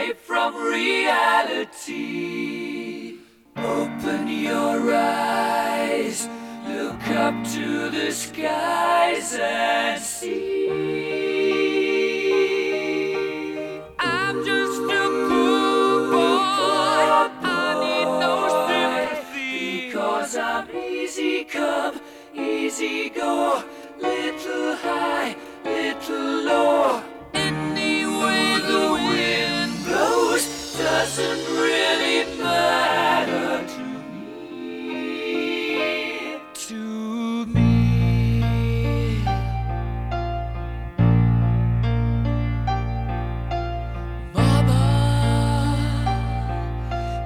escape from reality. Open your eyes, look up to the skies and see. I'm just a poor boy. I need no sympathy because I'm easy come, easy go.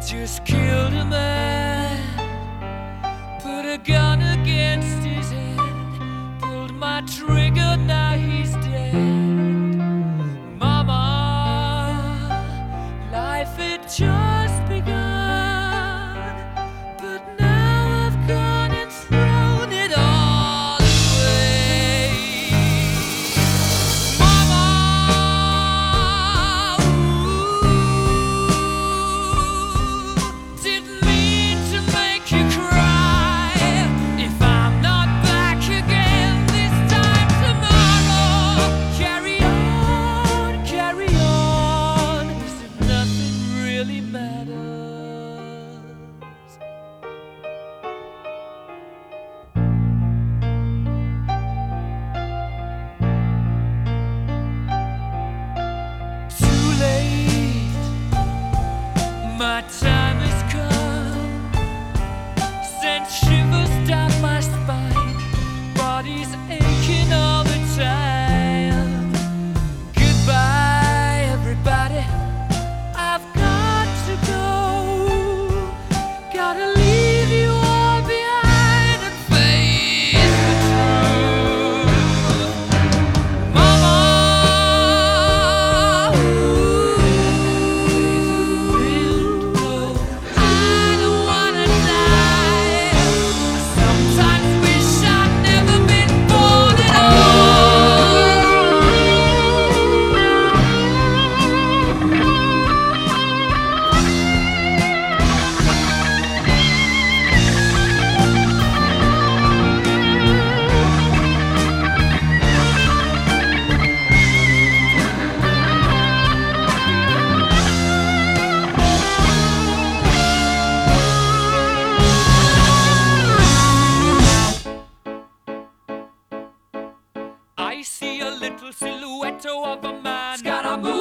Just killed a man, put a gun against his head, pulled my trigger, now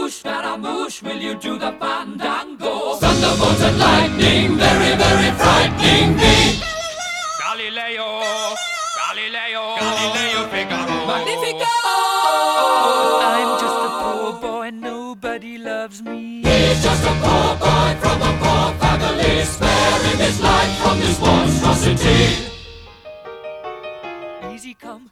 Scaramouche, Scaramouche, will you do the fandango? Thunderbolt and lightning, very, very frightening me. Galileo, Galileo, Galileo Figaro. Magnifico! I'm just a poor boy, nobody loves me. He's just a poor boy from a poor family, sparing his life from this monstrosity. Easy come,